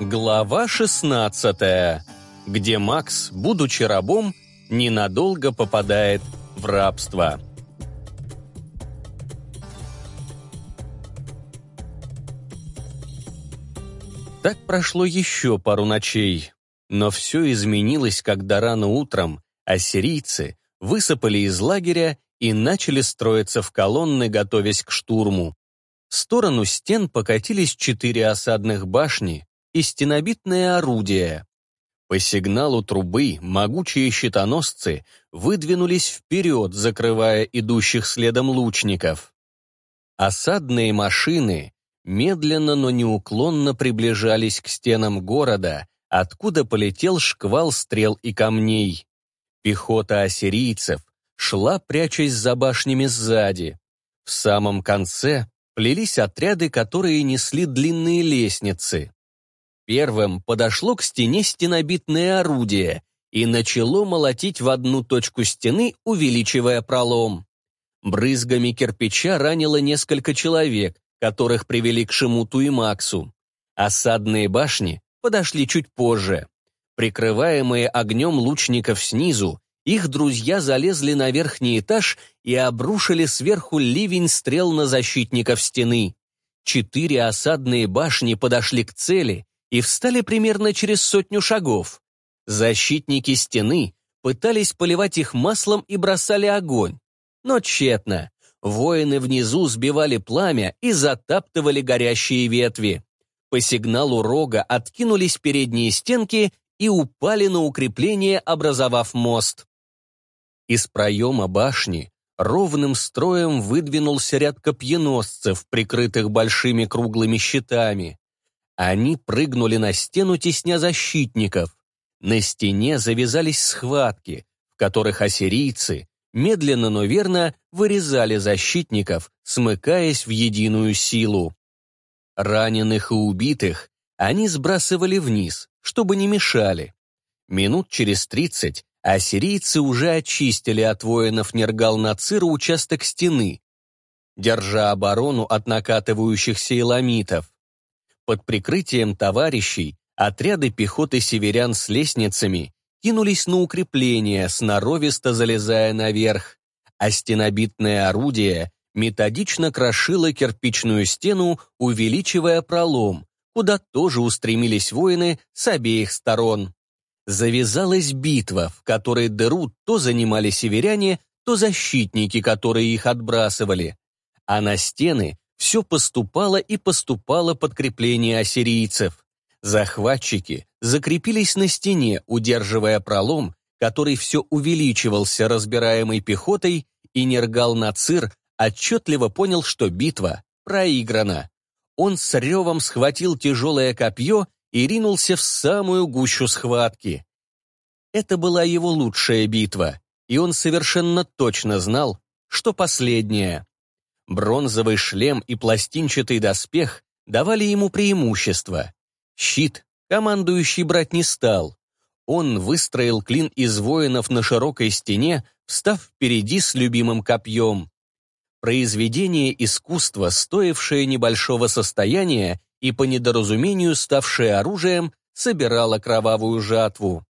Глава 16. Где Макс, будучи рабом, ненадолго попадает в рабство. Так прошло еще пару ночей, но все изменилось, когда рано утром ассирийцы высыпали из лагеря и начали строиться в колонны, готовясь к штурму. В сторону стен покатились четыре осадных башни, и стенобитное орудие. По сигналу трубы могучие щитоносцы выдвинулись вперед, закрывая идущих следом лучников. Осадные машины медленно, но неуклонно приближались к стенам города, откуда полетел шквал стрел и камней. Пехота ассирийцев шла, прячась за башнями сзади. В самом конце плелись отряды, которые несли длинные лестницы. Первым подошло к стене стенобитное орудие и начало молотить в одну точку стены, увеличивая пролом. Брызгами кирпича ранило несколько человек, которых привели к Шимуту и Максу. Осадные башни подошли чуть позже. Прикрываемые огнем лучников снизу, их друзья залезли на верхний этаж и обрушили сверху ливень стрел на защитников стены. Четыре осадные башни подошли к цели, и встали примерно через сотню шагов. Защитники стены пытались поливать их маслом и бросали огонь, но тщетно. Воины внизу сбивали пламя и затаптывали горящие ветви. По сигналу рога откинулись передние стенки и упали на укрепление, образовав мост. Из проема башни ровным строем выдвинулся ряд копьеносцев, прикрытых большими круглыми щитами. Они прыгнули на стену, тесня защитников. На стене завязались схватки, в которых ассирийцы медленно, но верно вырезали защитников, смыкаясь в единую силу. Раненых и убитых они сбрасывали вниз, чтобы не мешали. Минут через тридцать ассирийцы уже очистили от воинов Нергал-Нацира участок стены, держа оборону от накатывающихся иламитов. Под прикрытием товарищей отряды пехоты северян с лестницами кинулись на укрепление, сноровисто залезая наверх, а стенобитное орудие методично крошило кирпичную стену, увеличивая пролом, куда тоже устремились воины с обеих сторон. Завязалась битва, в которой дыру то занимали северяне, то защитники, которые их отбрасывали. А на стены все поступало и поступало подкрепление ассирийцев. Захватчики закрепились на стене, удерживая пролом, который все увеличивался разбираемой пехотой, и Нергал Нацир отчетливо понял, что битва проиграна. Он с ревом схватил тяжелое копье и ринулся в самую гущу схватки. Это была его лучшая битва, и он совершенно точно знал, что последняя. Бронзовый шлем и пластинчатый доспех давали ему преимущество. Щит командующий брать не стал. Он выстроил клин из воинов на широкой стене, встав впереди с любимым копьем. Произведение искусства, стоившее небольшого состояния и по недоразумению ставшее оружием, собирало кровавую жатву.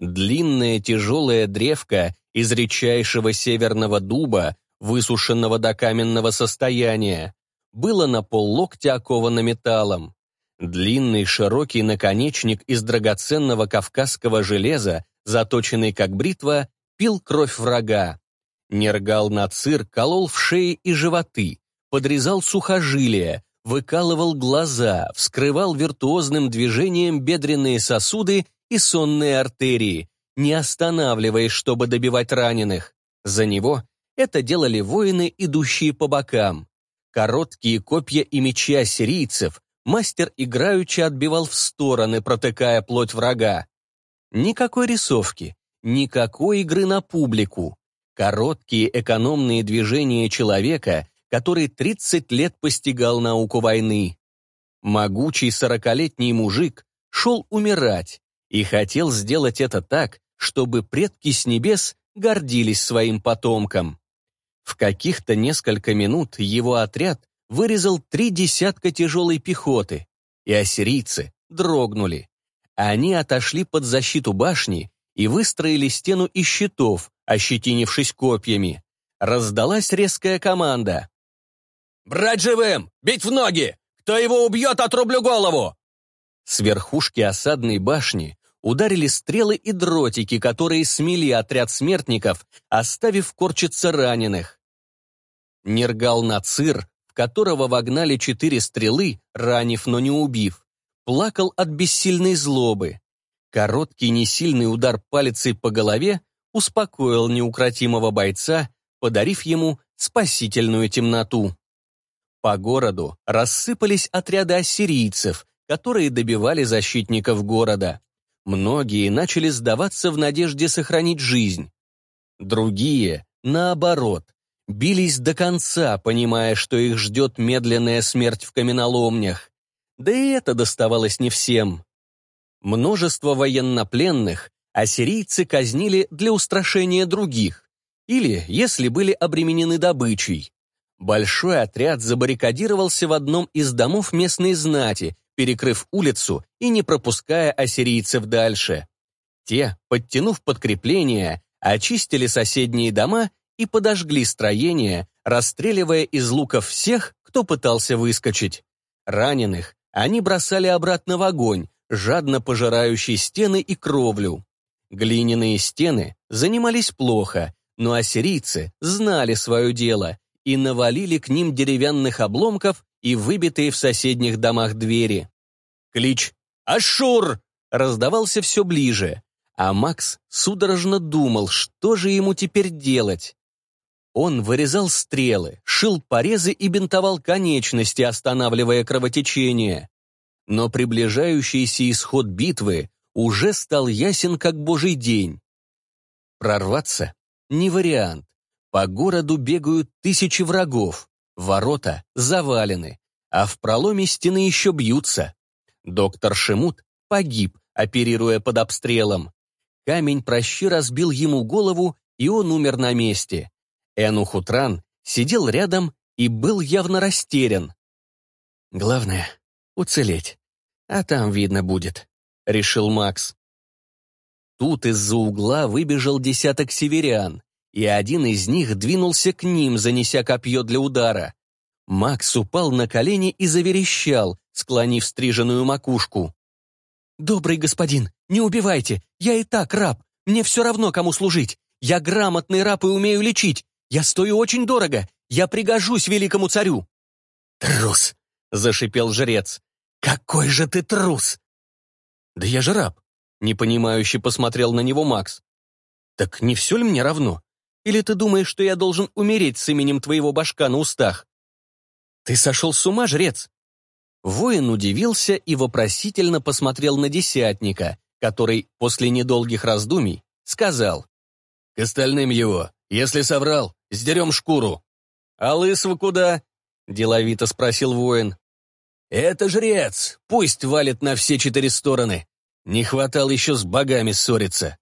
Длинная тяжелая древка из редчайшего северного дуба высушенного до каменного состояния, было на поллоктя оковано металлом. Длинный широкий наконечник из драгоценного кавказского железа, заточенный как бритва, пил кровь врага. Нергал на цир колол в шеи и животы, подрезал сухожилия, выкалывал глаза, вскрывал виртуозным движением бедренные сосуды и сонные артерии, не останавливаясь, чтобы добивать раненых. За него это делали воины, идущие по бокам. Короткие копья и мечи ассирийцев. мастер играючи отбивал в стороны, протыкая плоть врага. Никакой рисовки, никакой игры на публику. Короткие экономные движения человека, который 30 лет постигал науку войны. Могучий сорокалетний мужик шел умирать и хотел сделать это так, чтобы предки с небес гордились своим потомком. В каких-то несколько минут его отряд вырезал три десятка тяжелой пехоты, и ассирийцы дрогнули. Они отошли под защиту башни и выстроили стену из щитов, ощетинившись копьями. Раздалась резкая команда. «Брать живым! Бить в ноги! Кто его убьет, отрублю голову!» С верхушки осадной башни ударили стрелы и дротики, которые смели отряд смертников, оставив корчиться раненых. Нергал Нацир, в которого вогнали четыре стрелы, ранив, но не убив, плакал от бессильной злобы. Короткий несильный удар палицей по голове успокоил неукротимого бойца, подарив ему спасительную темноту. По городу рассыпались отряды ассирийцев, которые добивали защитников города. Многие начали сдаваться в надежде сохранить жизнь. Другие, наоборот, бились до конца, понимая, что их ждет медленная смерть в каменоломнях. Да и это доставалось не всем. Множество военнопленных ассирийцы казнили для устрашения других, или если были обременены добычей. Большой отряд забаррикадировался в одном из домов местной знати перекрыв улицу и не пропуская ассирийцев дальше. Те, подтянув подкрепление, очистили соседние дома и подожгли строение, расстреливая из луков всех, кто пытался выскочить. Раненых они бросали обратно в огонь, жадно пожирающий стены и кровлю. Глиняные стены занимались плохо, но ассирийцы знали свое дело и навалили к ним деревянных обломков и выбитые в соседних домах двери. Клич «Ашур!» раздавался все ближе, а Макс судорожно думал, что же ему теперь делать. Он вырезал стрелы, шил порезы и бинтовал конечности, останавливая кровотечение. Но приближающийся исход битвы уже стал ясен как божий день. Прорваться — не вариант. По городу бегают тысячи врагов. Ворота завалены, а в проломе стены еще бьются. Доктор Шимут погиб, оперируя под обстрелом. Камень прощи разбил ему голову, и он умер на месте. Энухутран сидел рядом и был явно растерян. «Главное — уцелеть, а там видно будет», — решил Макс. Тут из-за угла выбежал десяток северян и один из них двинулся к ним, занеся копье для удара. Макс упал на колени и заверещал, склонив стриженную макушку. «Добрый господин, не убивайте! Я и так раб! Мне все равно, кому служить! Я грамотный раб и умею лечить! Я стою очень дорого! Я пригожусь великому царю!» «Трус!» — зашипел жрец. «Какой же ты трус!» «Да я же раб!» — непонимающе посмотрел на него Макс. «Так не все ли мне равно? Или ты думаешь, что я должен умереть с именем твоего башка на устах? Ты сошел с ума, жрец?» Воин удивился и вопросительно посмотрел на десятника, который после недолгих раздумий сказал. «К остальным его. Если соврал, сдерем шкуру». «А лысого куда?» — деловито спросил воин. «Это жрец. Пусть валит на все четыре стороны. Не хватало еще с богами ссориться».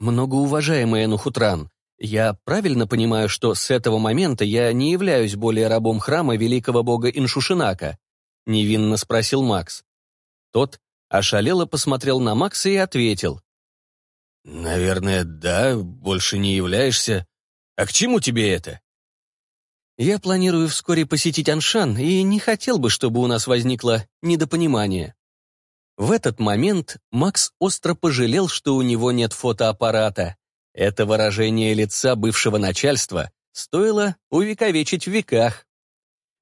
«Многоуважаемый Энухутран, я правильно понимаю, что с этого момента я не являюсь более рабом храма великого бога Иншушинака? Невинно спросил Макс. Тот ошалело посмотрел на Макса и ответил. «Наверное, да, больше не являешься. А к чему тебе это?» «Я планирую вскоре посетить Аншан и не хотел бы, чтобы у нас возникло недопонимание». В этот момент Макс остро пожалел, что у него нет фотоаппарата. Это выражение лица бывшего начальства стоило увековечить в веках.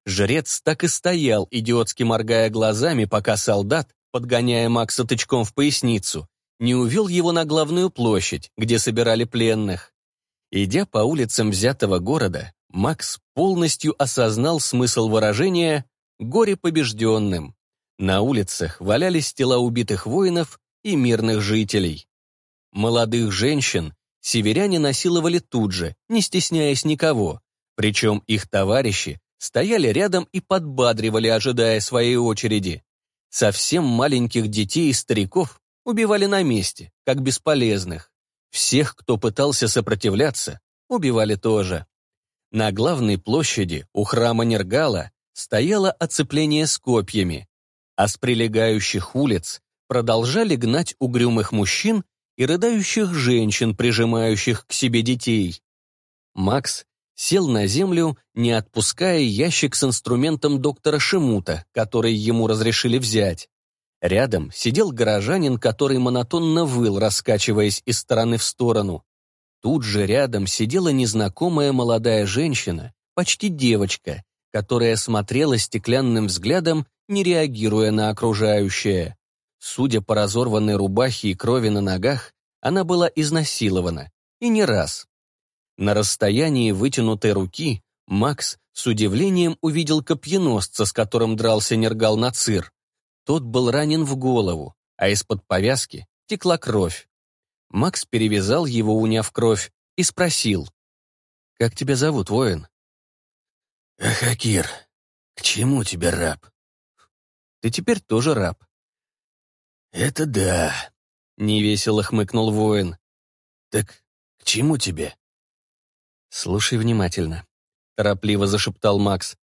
Жрец так и стоял, идиотски моргая глазами, пока солдат, подгоняя Макса тычком в поясницу, не увел его на главную площадь, где собирали пленных. Идя по улицам взятого города, Макс полностью осознал смысл выражения «горе побежденным». На улицах валялись тела убитых воинов и мирных жителей. Молодых женщин Северяне насиловали тут же, не стесняясь никого. Причем их товарищи стояли рядом и подбадривали, ожидая своей очереди. Совсем маленьких детей и стариков убивали на месте, как бесполезных. Всех, кто пытался сопротивляться, убивали тоже. На главной площади у храма Нергала стояло оцепление с копьями, а с прилегающих улиц продолжали гнать угрюмых мужчин и рыдающих женщин, прижимающих к себе детей. Макс сел на землю, не отпуская ящик с инструментом доктора Шимута, который ему разрешили взять. Рядом сидел горожанин, который монотонно выл, раскачиваясь из стороны в сторону. Тут же рядом сидела незнакомая молодая женщина, почти девочка, которая смотрела стеклянным взглядом, не реагируя на окружающее. Судя по разорванной рубахе и крови на ногах, она была изнасилована, и не раз. На расстоянии вытянутой руки Макс с удивлением увидел копьеносца, с которым дрался Нергал Нацир. Тот был ранен в голову, а из-под повязки текла кровь. Макс перевязал его, уняв кровь, и спросил. «Как тебя зовут, воин?» «Ахакир, к чему тебе раб?» «Ты теперь тоже раб», «Это да», — невесело хмыкнул воин. «Так к чему тебе?» «Слушай внимательно», — торопливо зашептал Макс.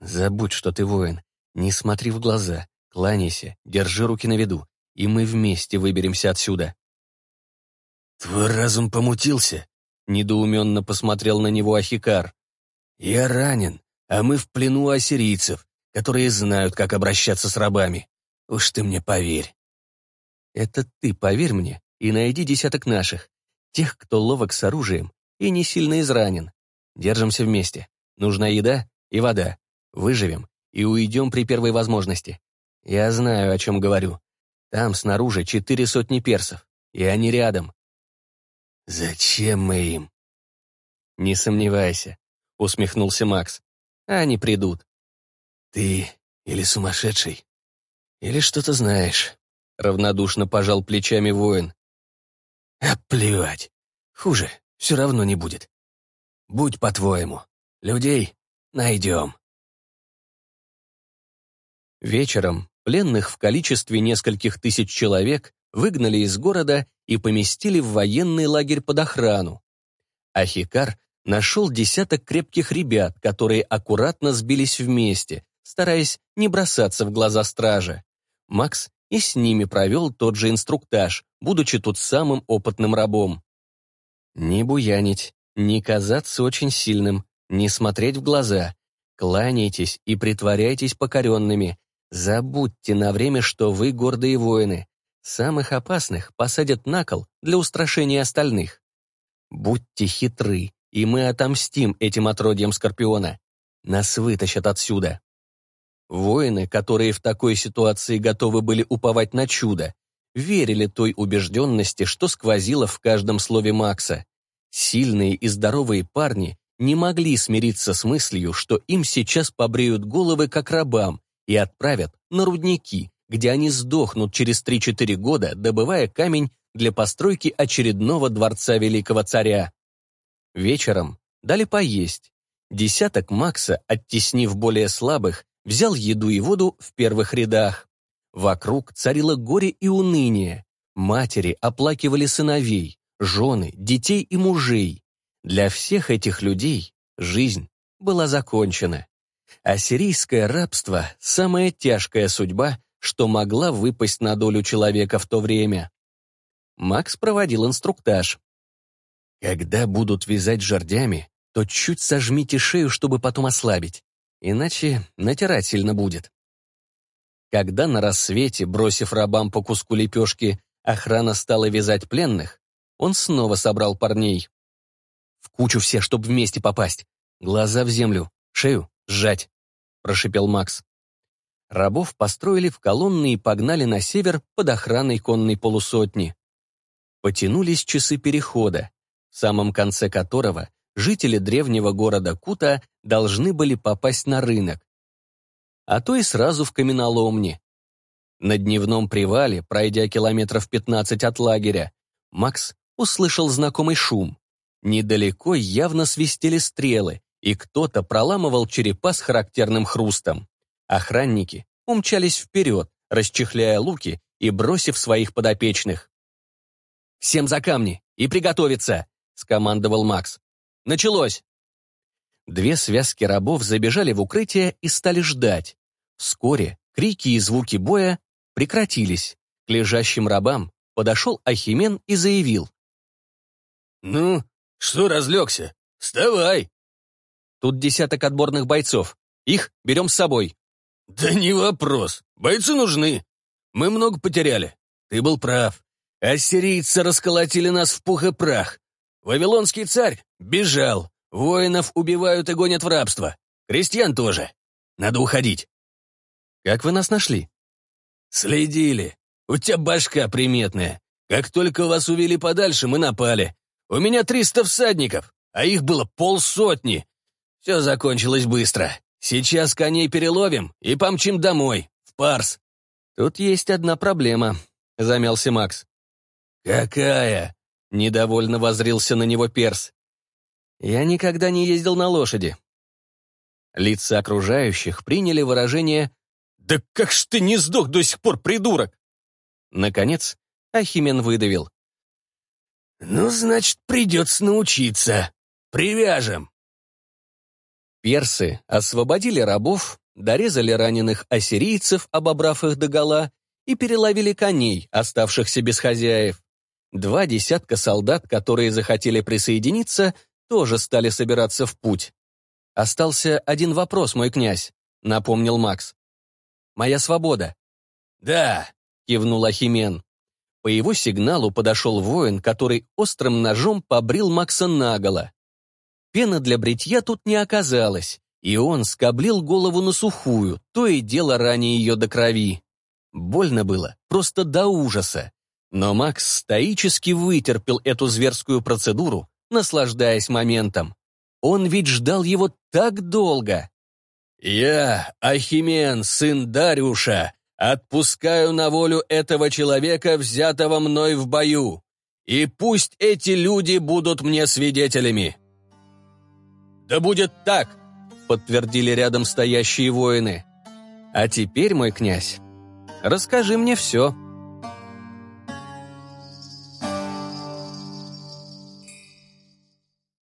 «Забудь, что ты воин. Не смотри в глаза, кланяйся, держи руки на виду, и мы вместе выберемся отсюда». «Твой разум помутился?» — недоуменно посмотрел на него Ахикар. «Я ранен, а мы в плену ассирийцев, которые знают, как обращаться с рабами. Уж ты мне поверь». Это ты, поверь мне, и найди десяток наших, тех, кто ловок с оружием и не сильно изранен. Держимся вместе. Нужна еда и вода. Выживем и уйдем при первой возможности. Я знаю, о чем говорю. Там снаружи четыре сотни персов, и они рядом. Зачем мы им? Не сомневайся, усмехнулся Макс. Они придут. Ты или сумасшедший, или что-то знаешь. — равнодушно пожал плечами воин. «А плевать. Хуже все равно не будет. Будь по-твоему. Людей найдем». Вечером пленных в количестве нескольких тысяч человек выгнали из города и поместили в военный лагерь под охрану. Ахикар нашел десяток крепких ребят, которые аккуратно сбились вместе, стараясь не бросаться в глаза стражи. Макс и с ними провел тот же инструктаж, будучи тут самым опытным рабом. Не буянить, не казаться очень сильным, не смотреть в глаза. Кланяйтесь и притворяйтесь покоренными. Забудьте на время, что вы гордые воины. Самых опасных посадят на кол для устрашения остальных. Будьте хитры, и мы отомстим этим отродьям Скорпиона. Нас вытащат отсюда. Воины, которые в такой ситуации готовы были уповать на чудо, верили той убежденности, что сквозило в каждом слове Макса. Сильные и здоровые парни не могли смириться с мыслью, что им сейчас побреют головы как рабам и отправят на рудники, где они сдохнут через 3-4 года, добывая камень для постройки очередного дворца великого царя. Вечером дали поесть. Десяток Макса, оттеснив более слабых, взял еду и воду в первых рядах. Вокруг царило горе и уныние. Матери оплакивали сыновей, жены, детей и мужей. Для всех этих людей жизнь была закончена. Ассирийское рабство – самая тяжкая судьба, что могла выпасть на долю человека в то время. Макс проводил инструктаж. Когда будут вязать жердями, то чуть сожмите шею, чтобы потом ослабить иначе натирать сильно будет. Когда на рассвете, бросив рабам по куску лепешки, охрана стала вязать пленных, он снова собрал парней. «В кучу все, чтобы вместе попасть. Глаза в землю, шею сжать», — прошипел Макс. Рабов построили в колонны и погнали на север под охраной конной полусотни. Потянулись часы перехода, в самом конце которого жители древнего города Кута должны были попасть на рынок, а то и сразу в каменоломни. На дневном привале, пройдя километров 15 от лагеря, Макс услышал знакомый шум. Недалеко явно свистели стрелы, и кто-то проламывал черепа с характерным хрустом. Охранники умчались вперед, расчехляя луки и бросив своих подопечных. «Всем за камни и приготовиться!» — скомандовал Макс. Началось!» Две связки рабов забежали в укрытие и стали ждать. Вскоре крики и звуки боя прекратились. К лежащим рабам подошел Ахимен и заявил. «Ну, что разлегся? Вставай!» «Тут десяток отборных бойцов. Их берем с собой». «Да не вопрос. Бойцы нужны. Мы много потеряли. Ты был прав. Ассирийцы расколотили нас в пух и прах. Вавилонский царь бежал. Воинов убивают и гонят в рабство. Крестьян тоже. Надо уходить. Как вы нас нашли? Следили. У тебя башка приметная. Как только вас увели подальше, мы напали. У меня 300 всадников, а их было полсотни. Все закончилось быстро. Сейчас коней переловим и помчим домой, в Парс. Тут есть одна проблема, — замялся Макс. Какая? Недовольно возрился на него перс. «Я никогда не ездил на лошади». Лица окружающих приняли выражение «Да как ж ты не сдох до сих пор, придурок!» Наконец, Ахимен выдавил. «Ну, значит, придется научиться. Привяжем». Персы освободили рабов, дорезали раненых ассирийцев, обобрав их догола, и переловили коней, оставшихся без хозяев. Два десятка солдат, которые захотели присоединиться, тоже стали собираться в путь. «Остался один вопрос, мой князь», — напомнил Макс. «Моя свобода». «Да», — кивнул Ахимен. По его сигналу подошел воин, который острым ножом побрил Макса наголо. Пена для бритья тут не оказалось, и он скоблил голову на сухую, то и дело ранее ее до крови. Больно было, просто до ужаса, но Макс стоически вытерпел эту зверскую процедуру, наслаждаясь моментом. Он ведь ждал его так долго. «Я, Ахимен, сын Дарюша, отпускаю на волю этого человека, взятого мной в бою. И пусть эти люди будут мне свидетелями». «Да будет так!» — подтвердили рядом стоящие воины. «А теперь, мой князь, расскажи мне все»,